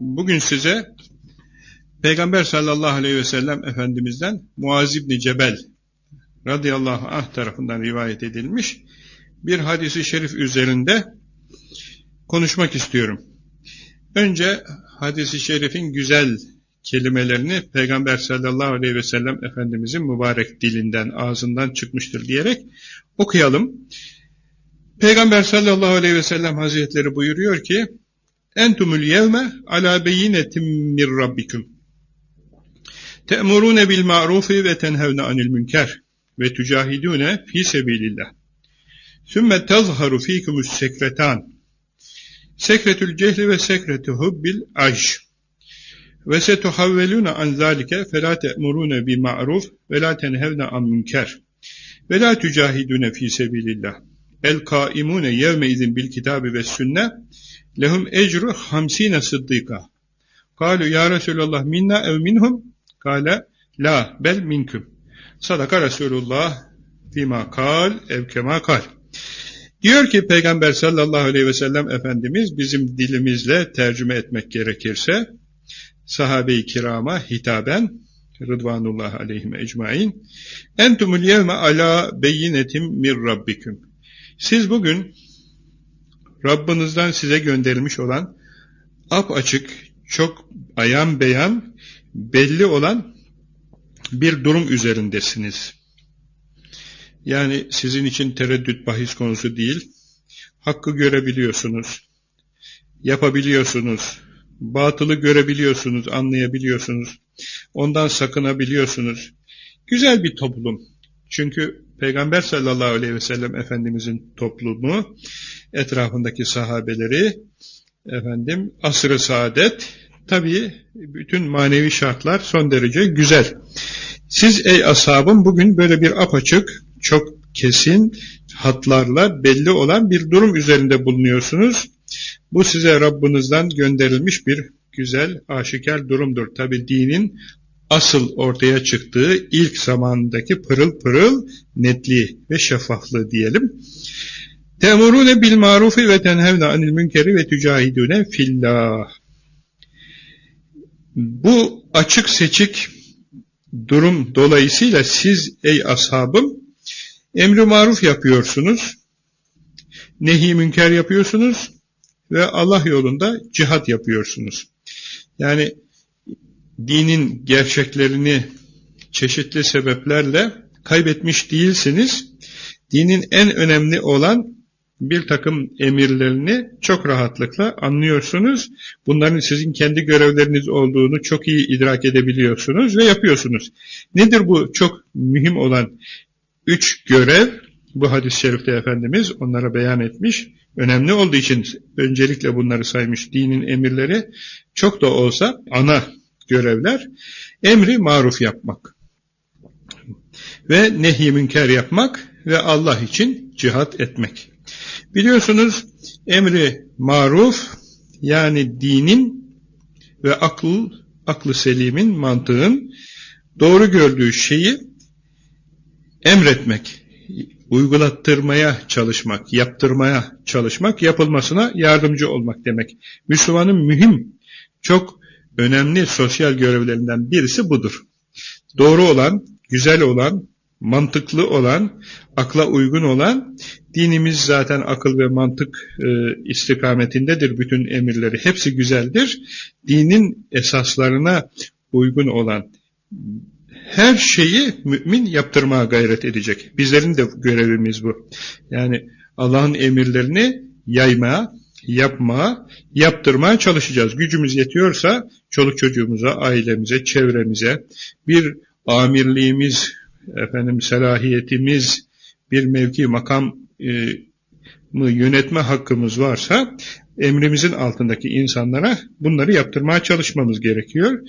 Bugün size Peygamber sallallahu aleyhi ve sellem Efendimiz'den Muaz İbni Cebel radıyallahu anh tarafından rivayet edilmiş bir hadisi şerif üzerinde konuşmak istiyorum. Önce hadisi şerifin güzel kelimelerini Peygamber sallallahu aleyhi ve sellem Efendimizin mübarek dilinden, ağzından çıkmıştır diyerek okuyalım. Peygamber sallallahu aleyhi ve sellem hazretleri buyuruyor ki Entumul yevme ala beyinetim min rabbikum. Te'murune bil ma'rufi ve tenhevne anil münker ve tücahidune fi sebilillah. Sümme tezharu fikumus sekretan. Sekretül cehli ve sekretü hubbil ajş. Ve setuhavvelune an zalike fe la te'murune bi ma'ruf ve la tenhevne an münker. Ve la tücahidune fi sebilillah. El kaimune yevme izin bil kitabi ve sünne lehum ecru hamsine sıddika. Kalu ya Resulallah minna ev minhum? Kale la bel minküm. Sadaka Resulullah fima kal ev kema kal. Diyor ki Peygamber sallallahu aleyhi ve sellem Efendimiz bizim dilimizle tercüme etmek gerekirse sahabe-i kirama hitaben Rıdvanullah aleyhim ecmain entumul yevme ala beyinetim mir rabbiküm siz bugün Rabbinizden size gönderilmiş olan açık, çok ayan beyan, belli olan bir durum üzerindesiniz. Yani sizin için tereddüt bahis konusu değil, hakkı görebiliyorsunuz, yapabiliyorsunuz, batılı görebiliyorsunuz, anlayabiliyorsunuz, ondan sakınabiliyorsunuz. Güzel bir toplum. Çünkü Peygamber sallallahu aleyhi ve sellem Efendimizin toplumu, etrafındaki sahabeleri, efendim asr-ı saadet, tabii bütün manevi şartlar son derece güzel. Siz ey ashabım bugün böyle bir apaçık, çok kesin hatlarla belli olan bir durum üzerinde bulunuyorsunuz. Bu size Rabbinizden gönderilmiş bir güzel, aşikar durumdur. Tabi dinin asıl ortaya çıktığı ilk zamandaki pırıl pırıl netliği ve şeffaflığı diyelim. Temurune bil marufi ve tenhevne anil münkeri ve tücahidune fillah. Bu açık seçik durum dolayısıyla siz ey ashabım emri maruf yapıyorsunuz, nehi münker yapıyorsunuz ve Allah yolunda cihat yapıyorsunuz. Yani dinin gerçeklerini çeşitli sebeplerle kaybetmiş değilsiniz. Dinin en önemli olan bir takım emirlerini çok rahatlıkla anlıyorsunuz. Bunların sizin kendi görevleriniz olduğunu çok iyi idrak edebiliyorsunuz ve yapıyorsunuz. Nedir bu çok mühim olan üç görev? Bu hadis-i şerifte Efendimiz onlara beyan etmiş. Önemli olduğu için öncelikle bunları saymış. Dinin emirleri çok da olsa ana görevler. Emri maruf yapmak ve nehi münker yapmak ve Allah için cihat etmek. Biliyorsunuz emri maruf yani dinin ve akıl, aklı selimin, mantığın doğru gördüğü şeyi emretmek, uygulattırmaya çalışmak, yaptırmaya çalışmak, yapılmasına yardımcı olmak demek. Müslümanın mühim, çok önemli sosyal görevlerinden birisi budur. Doğru olan, güzel olan, mantıklı olan, akla uygun olan, dinimiz zaten akıl ve mantık e, istikametindedir bütün emirleri. Hepsi güzeldir. Dinin esaslarına uygun olan her şeyi mümin yaptırmaya gayret edecek. Bizlerin de görevimiz bu. Yani Allah'ın emirlerini yaymaya, yapmaya, yaptırmaya çalışacağız. Gücümüz yetiyorsa çoluk çocuğumuza, ailemize, çevremize bir amirliğimiz, efendim selahiyetimiz, bir mevki makam e, mı yönetme hakkımız varsa emrimizin altındaki insanlara bunları yaptırmaya çalışmamız gerekiyor.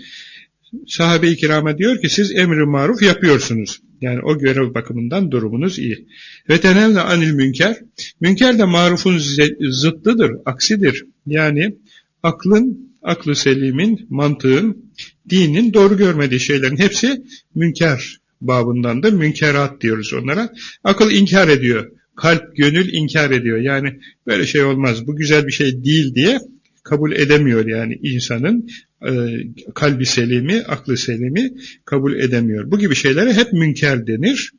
Sahabe-i kirama diyor ki siz emri maruf yapıyorsunuz. Yani o görev bakımından durumunuz iyi. Ve tenevne anil münker. Münker de marufun zıttıdır, aksidir. Yani aklın, aklı selimin, mantığın, dinin doğru görmediği şeylerin hepsi münker babındandır. Münkerat diyoruz onlara. Akıl inkar ediyor. Kalp, gönül inkar ediyor. Yani böyle şey olmaz, bu güzel bir şey değil diye kabul edemiyor yani insanın e, kalbi selimi, aklı selimi kabul edemiyor. Bu gibi şeylere hep münker denir.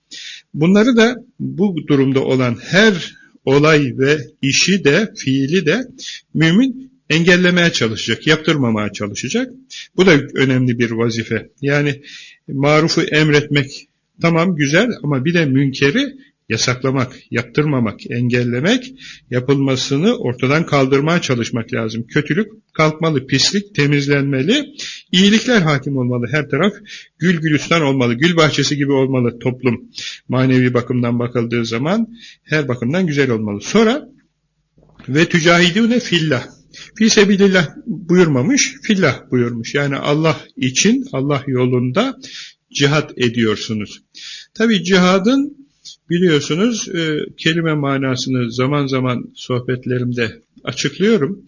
Bunları da bu durumda olan her olay ve işi de, fiili de mümin engellemeye çalışacak, yaptırmamaya çalışacak. Bu da önemli bir vazife. Yani marufu emretmek tamam güzel ama bir de münkeri yasaklamak, yaptırmamak, engellemek, yapılmasını ortadan kaldırmaya çalışmak lazım. Kötülük kalkmalı, pislik temizlenmeli, iyilikler hakim olmalı. Her taraf gül gülistan olmalı, gül bahçesi gibi olmalı toplum. Manevi bakımdan bakıldığı zaman her bakımdan güzel olmalı. Sonra ve tücahidüne fillah. Fi sebilillah buyurmamış, fillah buyurmuş. Yani Allah için, Allah yolunda cihat ediyorsunuz. Tabi cihadın biliyorsunuz e, kelime manasını zaman zaman sohbetlerimde açıklıyorum.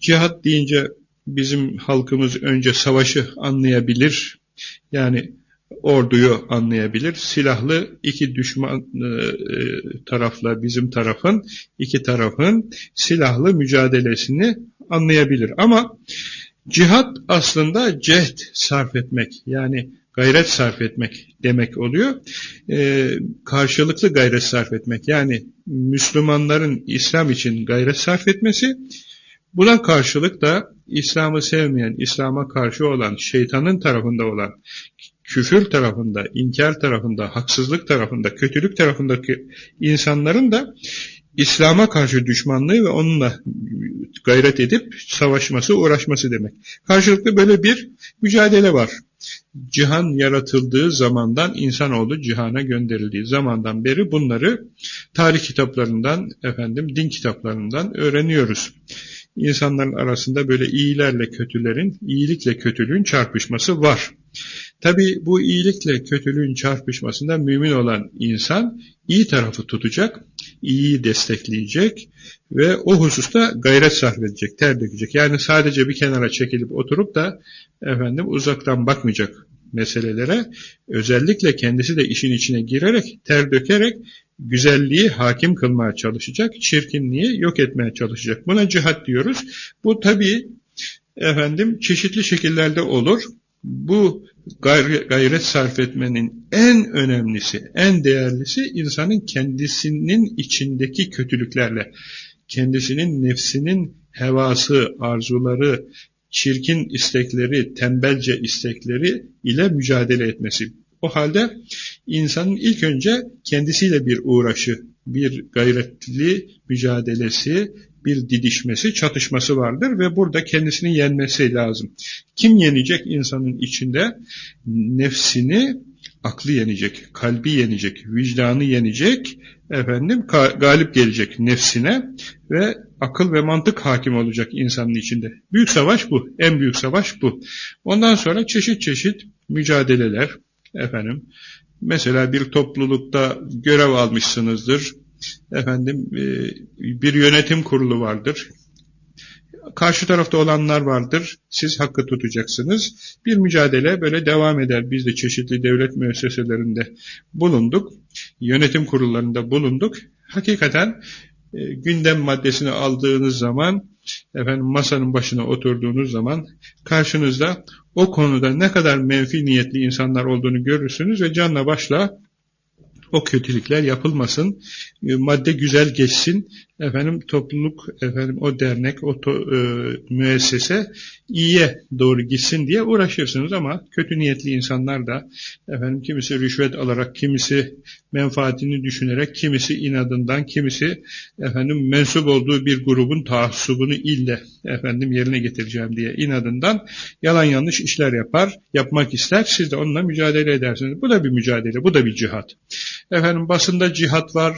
Cihat deyince bizim halkımız önce savaşı anlayabilir. Yani orduyu anlayabilir. Silahlı iki düşman e, e, tarafla bizim tarafın, iki tarafın silahlı mücadelesini anlayabilir. Ama cihat aslında cehd sarf etmek yani gayret sarf etmek demek oluyor. Ee, karşılıklı gayret sarf etmek yani Müslümanların İslam için gayret sarf etmesi buna karşılık da İslam'ı sevmeyen, İslam'a karşı olan, şeytanın tarafında olan, küfür tarafında, inkar tarafında, haksızlık tarafında, kötülük tarafındaki insanların da İslam'a karşı düşmanlığı ve onunla gayret edip savaşması, uğraşması demek. Karşılıklı böyle bir mücadele var. Cihan yaratıldığı zamandan insanoğlu cihana gönderildiği zamandan beri bunları tarih kitaplarından, efendim din kitaplarından öğreniyoruz. İnsanların arasında böyle iyilerle kötülerin, iyilikle kötülüğün çarpışması var. Tabi bu iyilikle kötülüğün çarpışmasında mümin olan insan iyi tarafı tutacak, iyiyi destekleyecek ve o hususta gayret sarf edecek, ter dökecek. Yani sadece bir kenara çekilip oturup da efendim uzaktan bakmayacak meselelere. Özellikle kendisi de işin içine girerek, ter dökerek güzelliği hakim kılmaya çalışacak, çirkinliği yok etmeye çalışacak. Buna cihat diyoruz. Bu tabii efendim çeşitli şekillerde olur. Bu gayret sarf etmenin en önemlisi, en değerlisi insanın kendisinin içindeki kötülüklerle, kendisinin nefsinin hevası, arzuları, çirkin istekleri, tembelce istekleri ile mücadele etmesi. O halde insanın ilk önce kendisiyle bir uğraşı, bir gayretli mücadelesi, bir didişmesi, çatışması vardır ve burada kendisini yenmesi lazım. Kim yenecek insanın içinde? Nefsini, aklı yenecek, kalbi yenecek, vicdanı yenecek, efendim galip gelecek nefsine ve akıl ve mantık hakim olacak insanın içinde. Büyük savaş bu, en büyük savaş bu. Ondan sonra çeşit çeşit mücadeleler, efendim, mesela bir toplulukta görev almışsınızdır, efendim e, bir yönetim kurulu vardır. Karşı tarafta olanlar vardır. Siz hakkı tutacaksınız. Bir mücadele böyle devam eder. Biz de çeşitli devlet müesseselerinde bulunduk. Yönetim kurullarında bulunduk. Hakikaten e, gündem maddesini aldığınız zaman efendim masanın başına oturduğunuz zaman karşınızda o konuda ne kadar menfi niyetli insanlar olduğunu görürsünüz ve canla başla o kötülükler yapılmasın, e, madde güzel geçsin, efendim topluluk, efendim o dernek, o to, e, müessese iyiye doğru gitsin diye uğraşırsınız ama kötü niyetli insanlar da efendim kimisi rüşvet alarak, kimisi menfaatini düşünerek, kimisi inadından, kimisi efendim mensup olduğu bir grubun taassubunu ille efendim yerine getireceğim diye inadından yalan yanlış işler yapar, yapmak ister. Siz de onunla mücadele edersiniz. Bu da bir mücadele, bu da bir cihat. Efendim basında cihat var,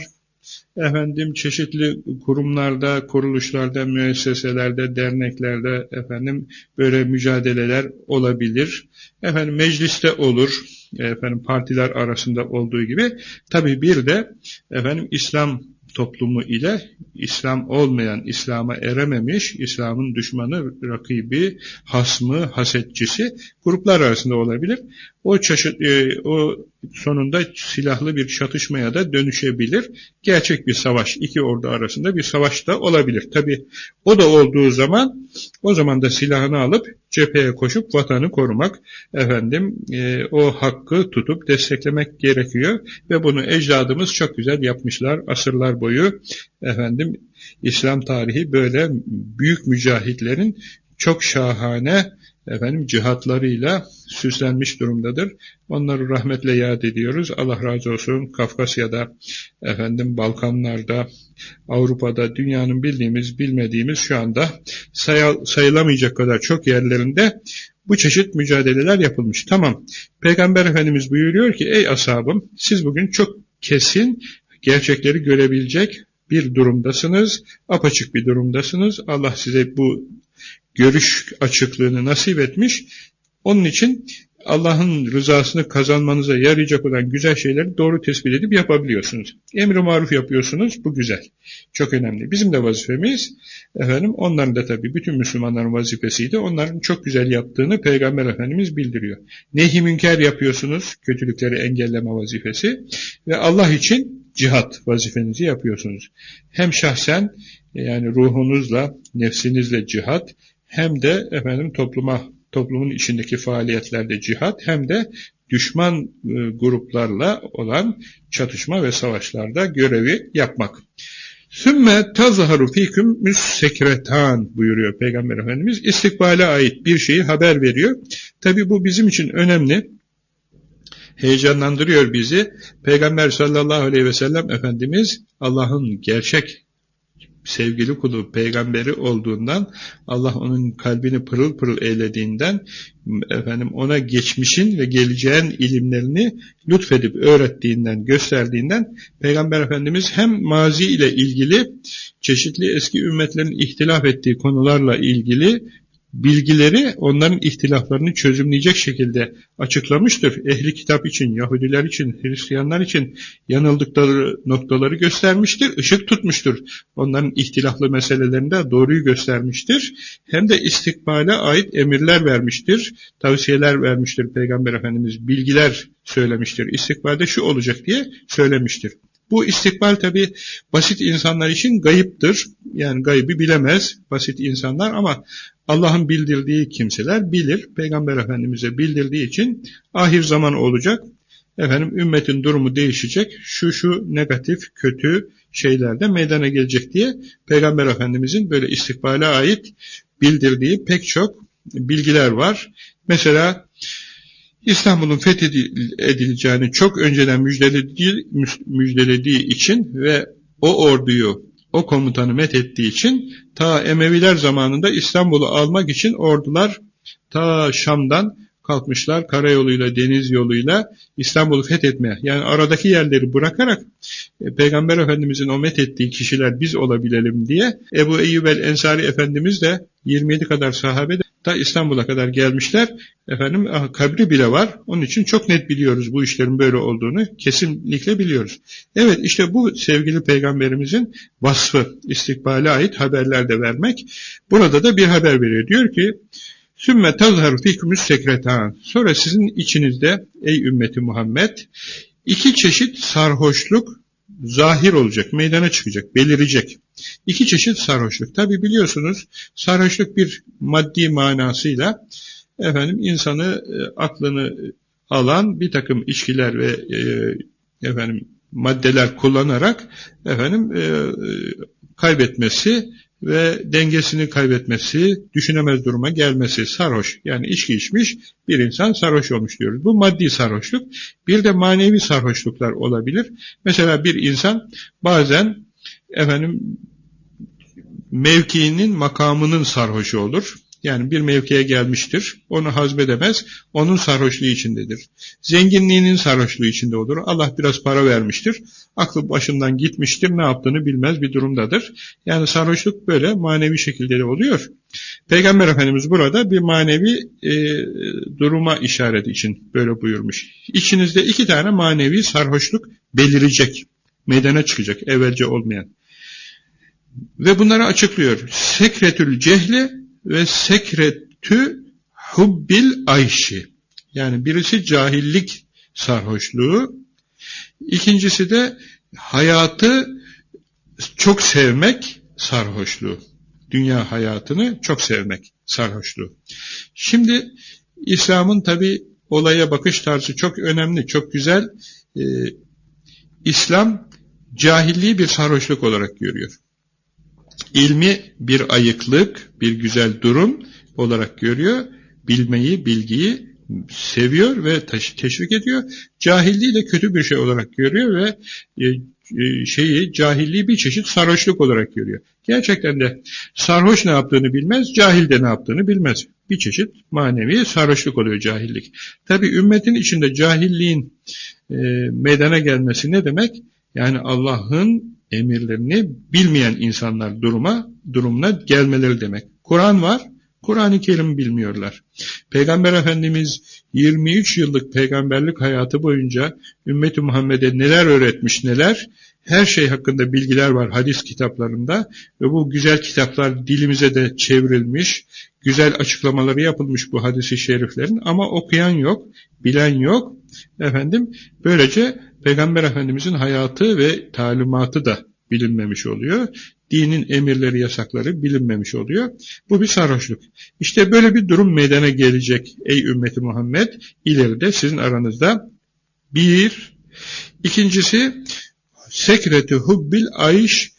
efendim çeşitli kurumlarda, kuruluşlarda, müesseselerde, derneklerde efendim böyle mücadeleler olabilir. Efendim mecliste olur. Efendim partiler arasında olduğu gibi. Tabii bir de efendim İslam toplumu ile İslam olmayan, İslam'a erememiş, İslam'ın düşmanı, rakibi, hasmı, hasetçisi gruplar arasında olabilir. O çeşit, e, o sonunda silahlı bir çatışmaya da dönüşebilir. Gerçek bir savaş, iki ordu arasında bir savaş da olabilir. Tabi o da olduğu zaman, o zaman da silahını alıp cepheye koşup vatanı korumak, efendim e, o hakkı tutup desteklemek gerekiyor ve bunu ecdadımız çok güzel yapmışlar asırlar boyu. Efendim İslam tarihi böyle büyük mücahitlerin çok şahane efendim cihatlarıyla süslenmiş durumdadır. Onları rahmetle yad ediyoruz. Allah razı olsun. Kafkasya'da, efendim Balkanlarda, Avrupa'da, dünyanın bildiğimiz, bilmediğimiz şu anda sayı, sayılamayacak kadar çok yerlerinde bu çeşit mücadeleler yapılmış. Tamam. Peygamber Efendimiz buyuruyor ki, ey ashabım, siz bugün çok kesin gerçekleri görebilecek bir durumdasınız, apaçık bir durumdasınız. Allah size bu görüş açıklığını nasip etmiş. Onun için Allah'ın rızasını kazanmanıza yarayacak olan güzel şeyleri doğru tespit edip yapabiliyorsunuz. Emri maruf yapıyorsunuz, bu güzel. Çok önemli. Bizim de vazifemiz, efendim, onların da tabii bütün Müslümanların vazifesiydi. Onların çok güzel yaptığını Peygamber Efendimiz bildiriyor. Nehi münker yapıyorsunuz, kötülükleri engelleme vazifesi ve Allah için cihat vazifenizi yapıyorsunuz. Hem şahsen, yani ruhunuzla, nefsinizle cihat, hem de efendim topluma toplumun içindeki faaliyetlerde cihat hem de düşman e, gruplarla olan çatışma ve savaşlarda görevi yapmak. Sümme tazharu fiküm müssekretan buyuruyor Peygamber Efendimiz. İstikbale ait bir şeyi haber veriyor. Tabi bu bizim için önemli. Heyecanlandırıyor bizi. Peygamber sallallahu aleyhi ve sellem Efendimiz Allah'ın gerçek sevgili kulu peygamberi olduğundan Allah onun kalbini pırıl pırıl eylediğinden efendim ona geçmişin ve geleceğin ilimlerini lütfedip öğrettiğinden gösterdiğinden peygamber efendimiz hem mazi ile ilgili çeşitli eski ümmetlerin ihtilaf ettiği konularla ilgili bilgileri onların ihtilaflarını çözümleyecek şekilde açıklamıştır. Ehli kitap için, Yahudiler için, Hristiyanlar için yanıldıkları noktaları göstermiştir, ışık tutmuştur. Onların ihtilaflı meselelerinde doğruyu göstermiştir. Hem de istikbale ait emirler vermiştir, tavsiyeler vermiştir Peygamber Efendimiz, bilgiler söylemiştir. İstikbalde şu olacak diye söylemiştir. Bu istikbal tabi basit insanlar için gayiptir. Yani gaybı bilemez basit insanlar ama Allah'ın bildirdiği kimseler bilir. Peygamber Efendimiz'e bildirdiği için ahir zaman olacak. Efendim ümmetin durumu değişecek. Şu şu negatif, kötü şeyler de meydana gelecek diye Peygamber Efendimiz'in böyle istikbale ait bildirdiği pek çok bilgiler var. Mesela İstanbul'un fethedileceğini çok önceden müjdelediği, müjdelediği için ve o orduyu, o komutanı methettiği için ta Emeviler zamanında İstanbul'u almak için ordular ta Şam'dan kalkmışlar karayoluyla, deniz yoluyla İstanbul'u fethetmeye. Yani aradaki yerleri bırakarak e, Peygamber Efendimizin o methettiği kişiler biz olabilelim diye Ebu Eyyub el-Ensari Efendimiz de 27 kadar sahabe de ta İstanbul'a kadar gelmişler. Efendim ah, kabri bile var. Onun için çok net biliyoruz bu işlerin böyle olduğunu. Kesinlikle biliyoruz. Evet işte bu sevgili peygamberimizin vasfı istikbale ait haberler de vermek. Burada da bir haber veriyor. Diyor ki Sümme tazharu fikmüs sekretan. Sonra sizin içinizde ey ümmeti Muhammed iki çeşit sarhoşluk zahir olacak, meydana çıkacak, belirecek. İki çeşit sarhoşluk. Tabi biliyorsunuz sarhoşluk bir maddi manasıyla efendim insanı e, aklını alan bir takım içkiler ve e, efendim maddeler kullanarak efendim e, kaybetmesi ve dengesini kaybetmesi, düşünemez duruma gelmesi, sarhoş. Yani içki içmiş bir insan sarhoş olmuş diyoruz. Bu maddi sarhoşluk. Bir de manevi sarhoşluklar olabilir. Mesela bir insan bazen efendim mevkiinin, makamının sarhoşu olur. Yani bir mevkiye gelmiştir, onu hazmedemez, onun sarhoşluğu içindedir. Zenginliğinin sarhoşluğu içinde olur. Allah biraz para vermiştir, aklı başından gitmiştir, ne yaptığını bilmez bir durumdadır. Yani sarhoşluk böyle manevi şekilde de oluyor. Peygamber Efendimiz burada bir manevi e, duruma işaret için böyle buyurmuş. İçinizde iki tane manevi sarhoşluk belirecek, meydana çıkacak evvelce olmayan. Ve bunları açıklıyor. Sekretül cehli ve sekretü hubbil ayşi. Yani birisi cahillik sarhoşluğu, ikincisi de hayatı çok sevmek sarhoşluğu. Dünya hayatını çok sevmek sarhoşluğu. Şimdi İslam'ın tabi olaya bakış tarzı çok önemli, çok güzel. Ee, İslam cahilliği bir sarhoşluk olarak görüyor. İlmi bir ayıklık, bir güzel durum olarak görüyor. Bilmeyi, bilgiyi seviyor ve teşvik ediyor. Cahilliği de kötü bir şey olarak görüyor ve e, e, şeyi cahilliği bir çeşit sarhoşluk olarak görüyor. Gerçekten de sarhoş ne yaptığını bilmez, cahil de ne yaptığını bilmez. Bir çeşit manevi sarhoşluk oluyor cahillik. Tabi ümmetin içinde cahilliğin e, meydana gelmesi ne demek? Yani Allah'ın emirlerini bilmeyen insanlar duruma durumuna gelmeleri demek. Kur'an var, Kur'an-ı Kerim bilmiyorlar. Peygamber Efendimiz 23 yıllık peygamberlik hayatı boyunca ümmeti Muhammed'e neler öğretmiş neler, her şey hakkında bilgiler var hadis kitaplarında ve bu güzel kitaplar dilimize de çevrilmiş, güzel açıklamaları yapılmış bu hadisi şeriflerin ama okuyan yok, bilen yok. Efendim böylece Peygamber Efendimizin hayatı ve talimatı da bilinmemiş oluyor. Dinin emirleri, yasakları bilinmemiş oluyor. Bu bir sarhoşluk. İşte böyle bir durum meydana gelecek ey ümmeti Muhammed. ileride sizin aranızda bir, ikincisi sekreti hubbil ayş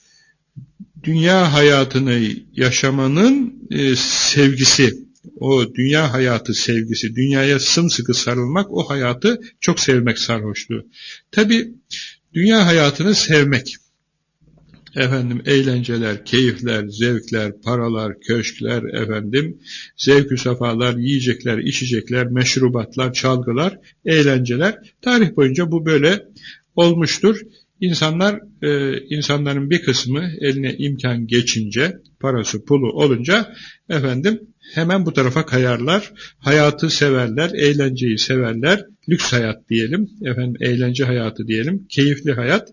dünya hayatını yaşamanın e, sevgisi, o dünya hayatı sevgisi, dünyaya sımsıkı sarılmak, o hayatı çok sevmek sarhoşluğu. Tabi dünya hayatını sevmek, efendim eğlenceler, keyifler, zevkler, paralar, köşkler, efendim zevkü safalar, yiyecekler, içecekler, meşrubatlar, çalgılar, eğlenceler. Tarih boyunca bu böyle olmuştur. İnsanlar, e, insanların bir kısmı eline imkan geçince, parası pulu olunca efendim hemen bu tarafa kayarlar. Hayatı severler, eğlenceyi severler, lüks hayat diyelim, efendim eğlence hayatı diyelim, keyifli hayat.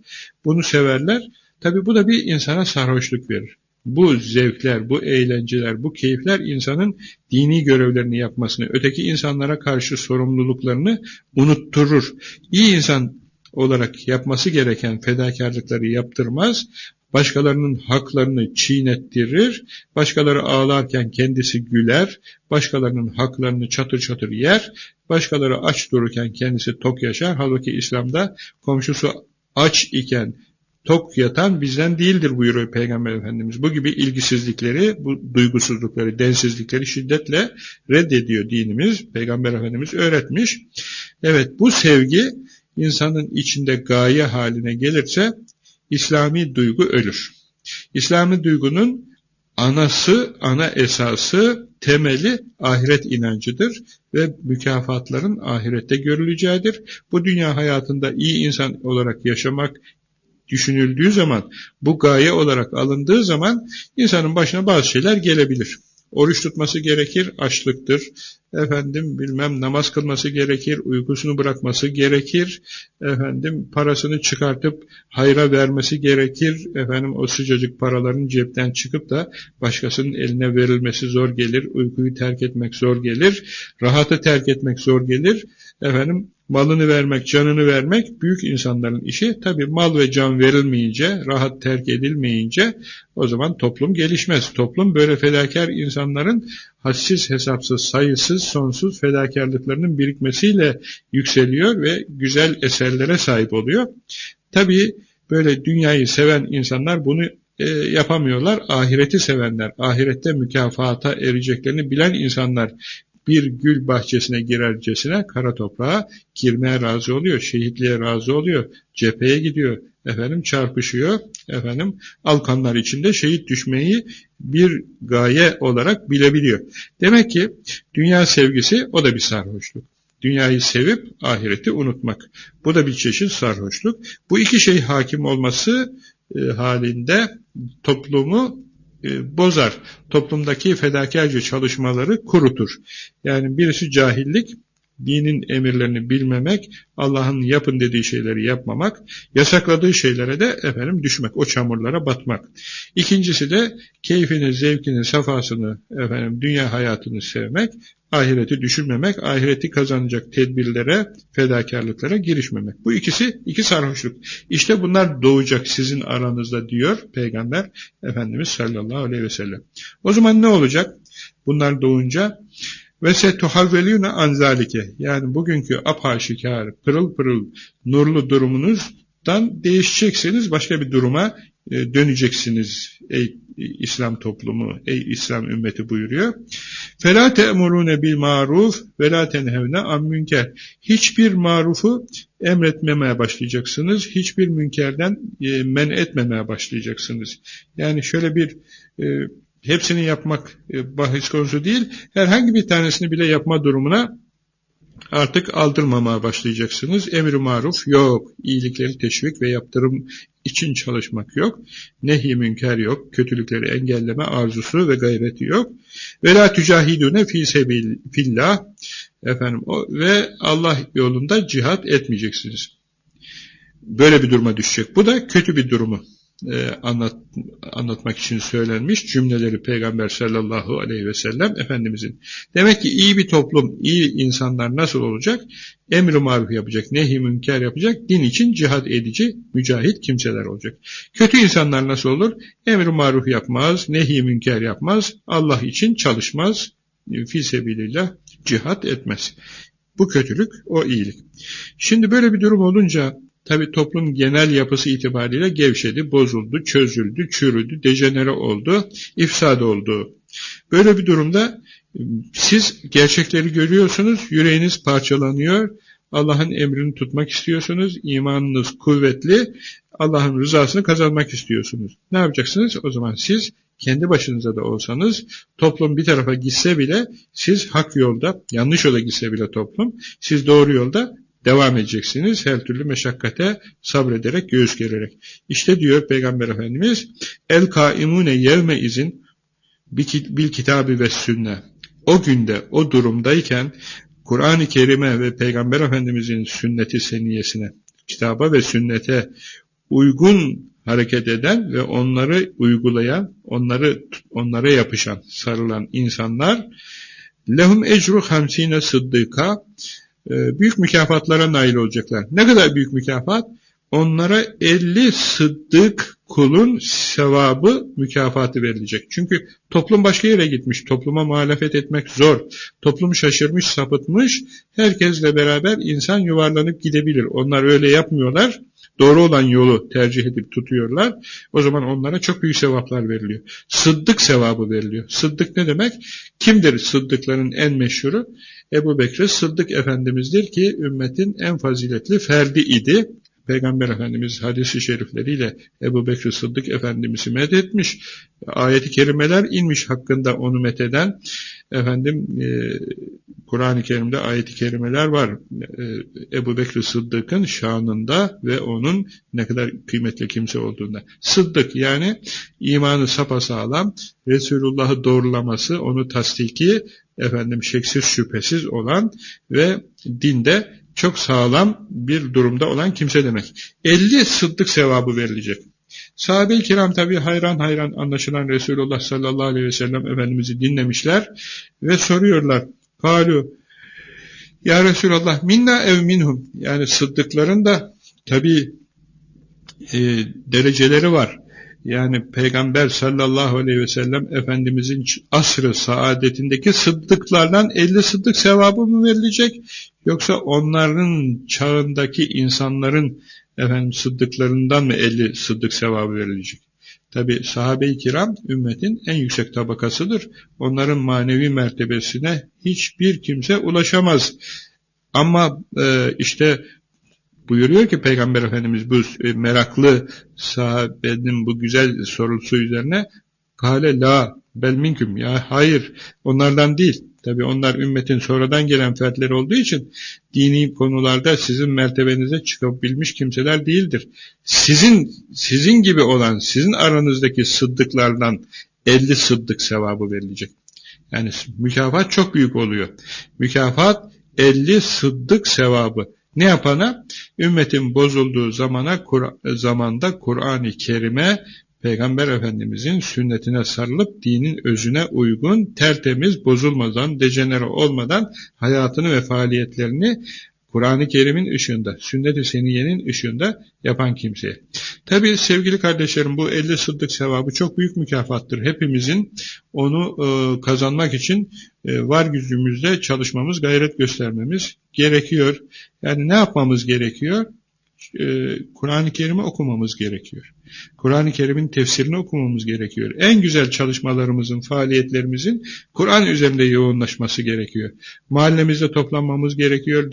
Bunu severler. Tabi bu da bir insana sarhoşluk verir. Bu zevkler, bu eğlenceler, bu keyifler insanın dini görevlerini yapmasını, öteki insanlara karşı sorumluluklarını unutturur. İyi insan olarak yapması gereken fedakarlıkları yaptırmaz, başkalarının haklarını çiğnettirir, başkaları ağlarken kendisi güler, başkalarının haklarını çatır çatır yer, başkaları aç dururken kendisi tok yaşar. Halbuki İslam'da komşusu aç iken tok yatan bizden değildir buyuruyor Peygamber Efendimiz. Bu gibi ilgisizlikleri, bu duygusuzlukları, densizlikleri şiddetle reddediyor dinimiz. Peygamber Efendimiz öğretmiş. Evet bu sevgi insanın içinde gaye haline gelirse İslami duygu ölür. İslami duygunun anası, ana esası, temeli ahiret inancıdır ve mükafatların ahirette görüleceğidir. Bu dünya hayatında iyi insan olarak yaşamak, düşünüldüğü zaman, bu gaye olarak alındığı zaman insanın başına bazı şeyler gelebilir. Oruç tutması gerekir, açlıktır. Efendim bilmem namaz kılması gerekir, uykusunu bırakması gerekir. Efendim parasını çıkartıp hayra vermesi gerekir. Efendim o sıcacık paraların cepten çıkıp da başkasının eline verilmesi zor gelir. Uykuyu terk etmek zor gelir. Rahatı terk etmek zor gelir. Efendim malını vermek, canını vermek büyük insanların işi. Tabi mal ve can verilmeyince, rahat terk edilmeyince o zaman toplum gelişmez. Toplum böyle fedakar insanların hassiz, hesapsız, sayısız, sonsuz fedakarlıklarının birikmesiyle yükseliyor ve güzel eserlere sahip oluyor. Tabi böyle dünyayı seven insanlar bunu e, yapamıyorlar. Ahireti sevenler, ahirette mükafata ereceklerini bilen insanlar bir gül bahçesine girercesine kara toprağa girmeye razı oluyor, şehitliğe razı oluyor, cepheye gidiyor, efendim çarpışıyor, efendim alkanlar içinde şehit düşmeyi bir gaye olarak bilebiliyor. Demek ki dünya sevgisi o da bir sarhoşluk. Dünyayı sevip ahireti unutmak. Bu da bir çeşit sarhoşluk. Bu iki şey hakim olması e, halinde toplumu bozar. Toplumdaki fedakarca çalışmaları kurutur. Yani birisi cahillik, dinin emirlerini bilmemek, Allah'ın yapın dediği şeyleri yapmamak, yasakladığı şeylere de efendim düşmek, o çamurlara batmak. İkincisi de keyfini, zevkini, safasını, efendim dünya hayatını sevmek, ahireti düşünmemek, ahireti kazanacak tedbirlere, fedakarlıklara girişmemek. Bu ikisi iki sarhoşluk. İşte bunlar doğacak sizin aranızda diyor Peygamber Efendimiz sallallahu aleyhi ve sellem. O zaman ne olacak? Bunlar doğunca ve setuhavvelûne anzalike yani bugünkü apaşikar, pırıl pırıl, nurlu durumunuzdan değişeceksiniz, başka bir duruma e, döneceksiniz ey İslam toplumu, ey İslam ümmeti buyuruyor. فَلَا تَأْمُرُونَ بِالْمَعْرُوفِ وَلَا تَنْهَوْنَ عَنْ münker. Hiçbir marufu emretmemeye başlayacaksınız. Hiçbir münkerden e, men etmemeye başlayacaksınız. Yani şöyle bir e, hepsini yapmak e, bahis konusu değil, herhangi bir tanesini bile yapma durumuna artık aldırmamaya başlayacaksınız. Emri maruf yok, iyilikleri teşvik ve yaptırım için çalışmak yok. Nehi münker yok, kötülükleri engelleme arzusu ve gayreti yok. Ve la tücahidune fi fillah efendim o, ve Allah yolunda cihat etmeyeceksiniz. Böyle bir duruma düşecek. Bu da kötü bir durumu e, anlat, anlatmak için söylenmiş cümleleri Peygamber sallallahu aleyhi ve sellem Efendimizin. Demek ki iyi bir toplum, iyi insanlar nasıl olacak? Emri maruf yapacak, nehi münker yapacak, din için cihad edici, mücahit kimseler olacak. Kötü insanlar nasıl olur? Emri maruf yapmaz, nehi münker yapmaz, Allah için çalışmaz, fi sebilillah cihad etmez. Bu kötülük, o iyilik. Şimdi böyle bir durum olunca Tabi toplum genel yapısı itibariyle gevşedi, bozuldu, çözüldü, çürüdü, dejenere oldu, ifsad oldu. Böyle bir durumda siz gerçekleri görüyorsunuz, yüreğiniz parçalanıyor, Allah'ın emrini tutmak istiyorsunuz, imanınız kuvvetli, Allah'ın rızasını kazanmak istiyorsunuz. Ne yapacaksınız? O zaman siz kendi başınıza da olsanız, toplum bir tarafa gitse bile, siz hak yolda, yanlış yola gitse bile toplum, siz doğru yolda devam edeceksiniz. Her türlü meşakkate sabrederek, göğüs gererek. İşte diyor Peygamber Efendimiz, el kaimune yevme izin bil kitabı ve sünne. O günde, o durumdayken Kur'an-ı Kerim'e ve Peygamber Efendimizin sünneti seniyesine, kitaba ve sünnete uygun hareket eden ve onları uygulayan, onları onlara yapışan, sarılan insanlar lehum ecru hamsine sıddıka büyük mükafatlara nail olacaklar. Ne kadar büyük mükafat? Onlara 50 sıddık kulun sevabı mükafatı verilecek. Çünkü toplum başka yere gitmiş. Topluma muhalefet etmek zor. Toplum şaşırmış, sapıtmış. Herkesle beraber insan yuvarlanıp gidebilir. Onlar öyle yapmıyorlar. Doğru olan yolu tercih edip tutuyorlar. O zaman onlara çok büyük sevaplar veriliyor. Sıddık sevabı veriliyor. Sıddık ne demek? Kimdir sıddıkların en meşhuru? Ebu Bekir Sıddık Efendimiz'dir ki ümmetin en faziletli ferdi idi. Peygamber Efendimiz hadisi şerifleriyle Ebu Bekir Sıddık Efendimiz'i methetmiş. Ayet-i kerimeler inmiş hakkında onu metheden. Efendim e, Kur'an-ı Kerim'de ayet-i kerimeler var. E, Ebu Bekir Sıddık'ın şanında ve onun ne kadar kıymetli kimse olduğunda. Sıddık yani imanı sapasağlam, Resulullah'ı doğrulaması, onu tasdiki efendim şeksiz şüphesiz olan ve dinde çok sağlam bir durumda olan kimse demek. 50 sıddık sevabı verilecek. Sahabe-i kiram tabi hayran hayran anlaşılan Resulullah sallallahu aleyhi ve sellem Efendimiz'i dinlemişler ve soruyorlar. Kalu Ya Resulallah minna ev minhum yani sıddıkların da tabi e, dereceleri var. Yani Peygamber sallallahu aleyhi ve sellem Efendimizin asrı saadetindeki sıddıklardan 50 sıddık sevabı mı verilecek? Yoksa onların çağındaki insanların efendim sıddıklarından mı 50 sıddık sevabı verilecek? Tabi sahabe-i kiram ümmetin en yüksek tabakasıdır. Onların manevi mertebesine hiçbir kimse ulaşamaz. Ama e, işte buyuruyor ki Peygamber Efendimiz bu e, meraklı sahabenin bu güzel sorusu üzerine kale la bel minküm ya hayır onlardan değil. Tabi onlar ümmetin sonradan gelen fertleri olduğu için dini konularda sizin mertebenize çıkabilmiş kimseler değildir. Sizin sizin gibi olan sizin aranızdaki sıddıklardan 50 sıddık sevabı verilecek. Yani mükafat çok büyük oluyor. Mükafat 50 sıddık sevabı. Ne yapana? Ümmetin bozulduğu zamana, Kur zamanda Kur'an-ı Kerim'e Peygamber Efendimizin sünnetine sarılıp dinin özüne uygun, tertemiz, bozulmadan, dejenere olmadan hayatını ve faaliyetlerini Kur'an-ı Kerim'in ışığında, sünnet-i seniyenin ışığında yapan kimseye. Tabi sevgili kardeşlerim bu 50 sıddık sevabı çok büyük mükafattır. Hepimizin onu e, kazanmak için e, var gücümüzde çalışmamız, gayret göstermemiz gerekiyor. Yani ne yapmamız gerekiyor? E, Kur'an-ı Kerim'i okumamız gerekiyor. Kur'an-ı Kerim'in tefsirini okumamız gerekiyor. En güzel çalışmalarımızın, faaliyetlerimizin Kur'an üzerinde yoğunlaşması gerekiyor. Mahallemizde toplanmamız gerekiyor.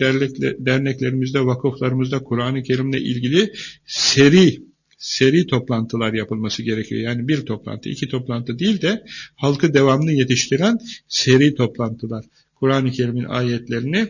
Derneklerimizde, vakıflarımızda Kur'an-ı Kerim'le ilgili seri seri toplantılar yapılması gerekiyor. Yani bir toplantı, iki toplantı değil de halkı devamlı yetiştiren seri toplantılar. Kur'an-ı Kerim'in ayetlerini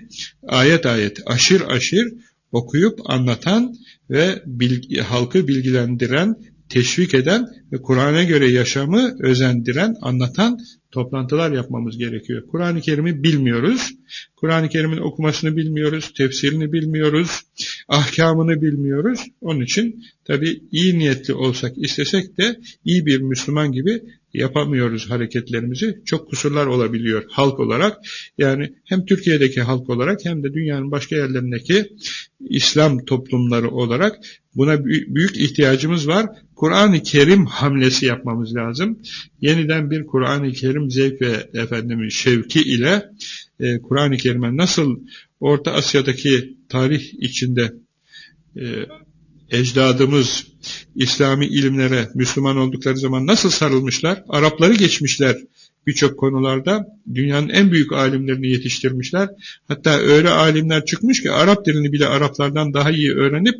ayet ayet, aşır aşır okuyup anlatan ve bilgi, halkı bilgilendiren, teşvik eden ve Kur'an'a göre yaşamı özendiren, anlatan toplantılar yapmamız gerekiyor. Kur'an-ı Kerim'i bilmiyoruz. Kur'an-ı Kerim'in okumasını bilmiyoruz, tefsirini bilmiyoruz, ahkamını bilmiyoruz. Onun için tabi iyi niyetli olsak istesek de iyi bir Müslüman gibi yapamıyoruz hareketlerimizi. Çok kusurlar olabiliyor halk olarak. Yani hem Türkiye'deki halk olarak hem de dünyanın başka yerlerindeki İslam toplumları olarak buna büyük ihtiyacımız var. Kur'an-ı Kerim hamlesi yapmamız lazım. Yeniden bir Kur'an-ı Kerim zevk ve efendim şevki ile e, Kur'an-ı Kerim'e nasıl Orta Asya'daki tarih içinde e, ecdadımız İslami ilimlere Müslüman oldukları zaman nasıl sarılmışlar? Arapları geçmişler birçok konularda. Dünyanın en büyük alimlerini yetiştirmişler. Hatta öyle alimler çıkmış ki Arap dilini bile Araplardan daha iyi öğrenip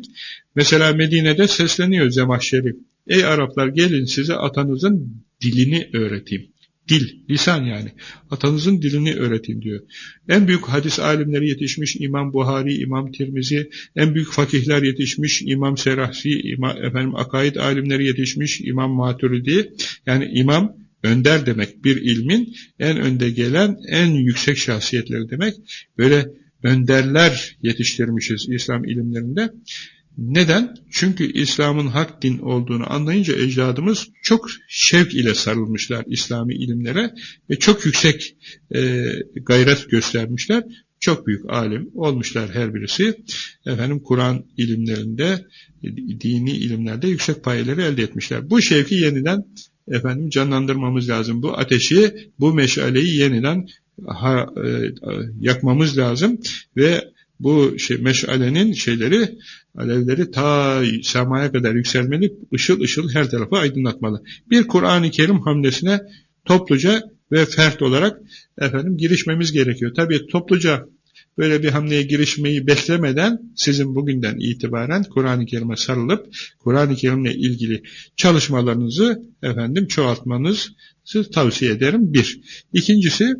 mesela Medine'de sesleniyor Zemahşeri. Ey Araplar gelin size atanızın dilini öğreteyim. Dil, lisan yani. Atanızın dilini öğretin diyor. En büyük hadis alimleri yetişmiş İmam Buhari, İmam Tirmizi, en büyük fakihler yetişmiş İmam Serahsi, İmam, efendim akaid alimleri yetişmiş İmam Maturidi. Yani imam önder demek bir ilmin en önde gelen en yüksek şahsiyetleri demek. Böyle önderler yetiştirmişiz İslam ilimlerinde. Neden? Çünkü İslam'ın hak din olduğunu anlayınca ecdadımız çok şevk ile sarılmışlar İslami ilimlere ve çok yüksek e, gayret göstermişler. Çok büyük alim olmuşlar her birisi. Efendim Kur'an ilimlerinde, dini ilimlerde yüksek payeleri elde etmişler. Bu şevki yeniden efendim canlandırmamız lazım. Bu ateşi, bu meşaleyi yeniden ha, e, yakmamız lazım ve bu şey, meşalenin şeyleri, alevleri ta semaya kadar yükselmeli, ışıl ışıl her tarafı aydınlatmalı. Bir Kur'an-ı Kerim hamlesine topluca ve fert olarak efendim girişmemiz gerekiyor. Tabii topluca böyle bir hamleye girişmeyi beklemeden sizin bugünden itibaren Kur'an-ı Kerim'e sarılıp Kur'an-ı Kerim'le ilgili çalışmalarınızı efendim çoğaltmanızı tavsiye ederim. Bir. İkincisi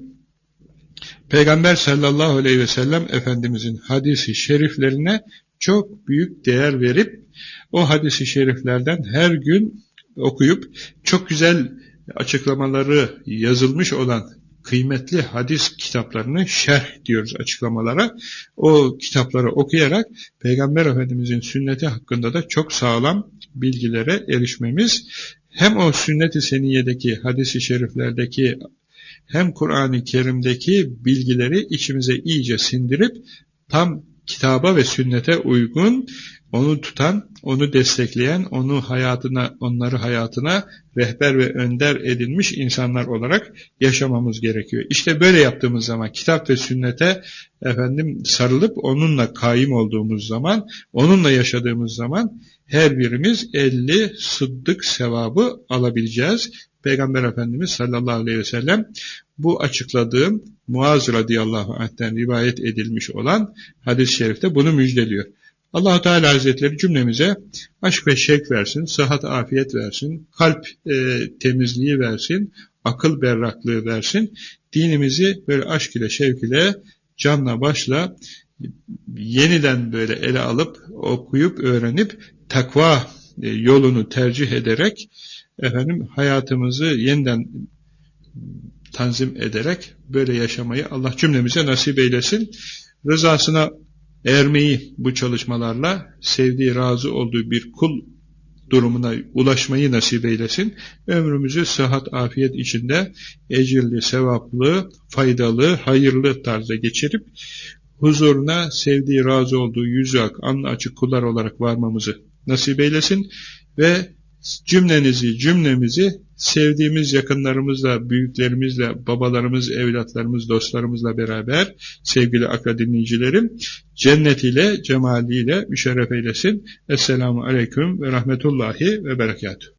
Peygamber sallallahu aleyhi ve sellem Efendimizin hadisi şeriflerine çok büyük değer verip o hadisi şeriflerden her gün okuyup çok güzel açıklamaları yazılmış olan kıymetli hadis kitaplarını şerh diyoruz açıklamalara. O kitapları okuyarak Peygamber Efendimizin sünneti hakkında da çok sağlam bilgilere erişmemiz hem o sünnet-i seniyedeki hadis-i şeriflerdeki hem Kur'an-ı Kerim'deki bilgileri içimize iyice sindirip tam kitaba ve sünnete uygun onu tutan, onu destekleyen, onu hayatına, onları hayatına rehber ve önder edilmiş insanlar olarak yaşamamız gerekiyor. İşte böyle yaptığımız zaman kitap ve sünnete efendim sarılıp onunla kaim olduğumuz zaman, onunla yaşadığımız zaman her birimiz 50 sıddık sevabı alabileceğiz. Peygamber Efendimiz sallallahu aleyhi ve sellem bu açıkladığım Muaz radıyallahu anh'ten rivayet edilmiş olan hadis-i şerifte bunu müjdeliyor allah Teala Hazretleri cümlemize aşk ve şevk versin, sıhhat afiyet versin, kalp e, temizliği versin, akıl berraklığı versin. Dinimizi böyle aşk ile şevk ile canla başla yeniden böyle ele alıp okuyup öğrenip takva e, yolunu tercih ederek efendim hayatımızı yeniden tanzim ederek böyle yaşamayı Allah cümlemize nasip eylesin. rızasına ermeyi bu çalışmalarla sevdiği, razı olduğu bir kul durumuna ulaşmayı nasip eylesin. Ömrümüzü sıhhat, afiyet içinde ecirli, sevaplı, faydalı, hayırlı tarzda geçirip huzuruna sevdiği, razı olduğu yüzü ak, anlı açık kullar olarak varmamızı nasip eylesin ve cümlenizi, cümlemizi sevdiğimiz yakınlarımızla, büyüklerimizle, babalarımız, evlatlarımız, dostlarımızla beraber sevgili akra dinleyicilerim cennetiyle, cemaliyle müşerref eylesin. Esselamu Aleyküm ve Rahmetullahi ve Berekatuhu.